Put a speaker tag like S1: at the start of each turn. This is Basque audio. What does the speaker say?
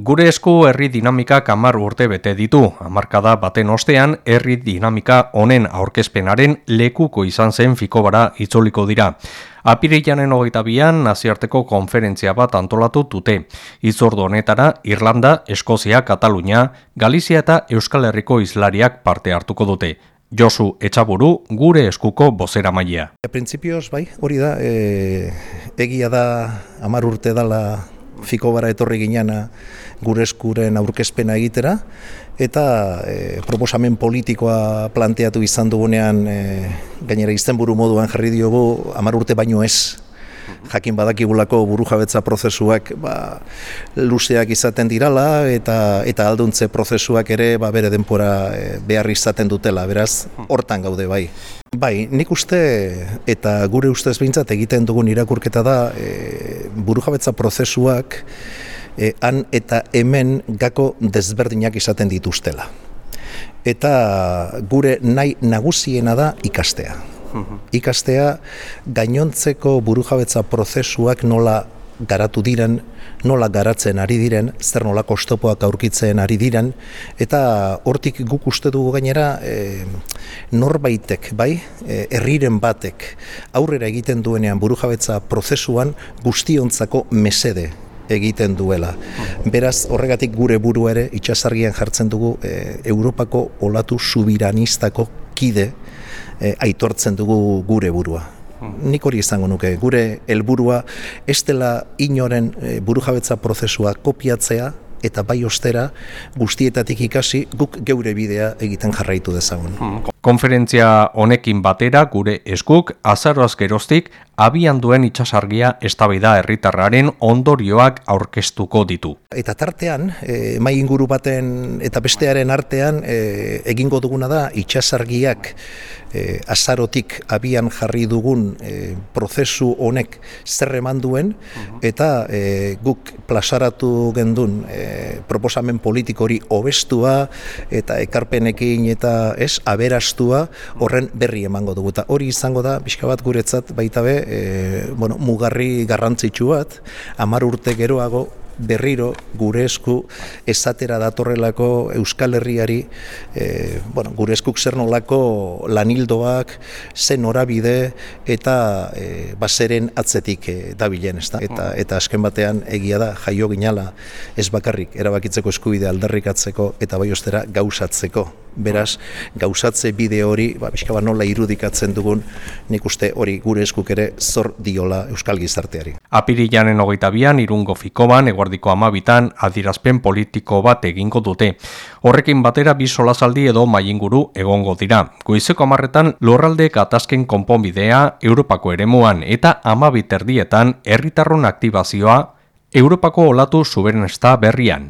S1: Gure esku herri dinamika kamar urte bete ditu, hamarkada baten ostean herri dinamika honen aurkezpenaren lekuko izan zen fikobara itzoliko dira. Apirilanen hogeita bian naziarteko konferentzia bat antolatu dute. Itzordu honetara Irlanda, Eskozia, Katalunia, Galizia eta Euskal Herriko izlariak parte hartuko dute. Josu Etxaburu gure eskuko bozera maia.
S2: Printzipioz, bai, hori da, e, egia da amar urte dala fiko bara etorri ginana gure eskuren aurkezpena egitera, eta e, proposamen politikoa planteatu izan dugunean, e, gainera iztenburu moduan jarri diogu, amar urte baino ez, jakin badakigulako buru jabetza prozesuak ba, luzeak izaten dirala eta eta alduntze prozesuak ere ba, bere denpora e, behar izaten dutela, beraz hortan gaude bai. Bai, nik uste eta gure ustez behintzat egiten dugun irakurketa da e, buru jabetza prozesuak e, han eta hemen gako desberdinak izaten dituztela. Eta gure nahi nagusiena da ikastea. Ikastea gainontzeko burujabetza prozesuak nola garatu diren, nola garatzen ari diren, zer nola kostopoak aurkitzen ari diren, eta hortik guk uste dugu gainera e, norbaitek, bai, e, herriren batek aurrera egiten duenean burujabetza prozesuan guztiontzako mesede egiten duela. Beraz, horregatik gure buru ere itxasargian jartzen dugu e, Europako olatu subiranistako kide e, aitortzen dugu gure burua. Nik hori izango nuke, gure helburua ez dela inoren e, burujabetza prozesua kopiatzea, eta bai ostera guztietatik ikasi guk geure bidea egiten jarraitu dezagun.
S1: Konferentzia honekin batera gure eskuk azaroaz geroztik abian duen itxasargia estabaida herritarraren ondorioak aurkeztuko ditu.
S2: Eta tartean, e, mai inguru baten eta bestearen artean e, egingo duguna da itxasargiak e, azarotik abian jarri dugun e, prozesu honek zer eman duen eta e, guk plasaratu gendun e, proposamen politikori hobestua eta ekarpenekin eta ez aberastua horren berri emango dugu. Eta hori izango da, pixka bat guretzat baita be, e, bueno, mugarri garrantzitsu bat, amar urte geroago berriro gure esku esatera datorrelako Euskal Herriari e, bueno, gure eskuk zer nolako lanildoak, zen norabide eta e, baseren atzetik e, dabilen, ezta? Eta, eta azken batean egia da jaio ginala ez bakarrik erabakitzeko eskubide aldarrikatzeko eta bai ostera gauzatzeko. Beraz, gauzatze bide hori, ba, bizka ba, nola irudikatzen dugun, nik uste hori gure eskuk ere zor diola Euskal Gizarteari.
S1: Apirilanen hogeita bian, irungo fikoban, eguardiko amabitan, adirazpen politiko bat egingo dute. Horrekin batera bi solazaldi edo mainguru egongo dira. Goizeko amarretan, lorralde katazken konponbidea Europako eremuan eta amabiterdietan herritarron aktibazioa Europako olatu suberenesta berrian.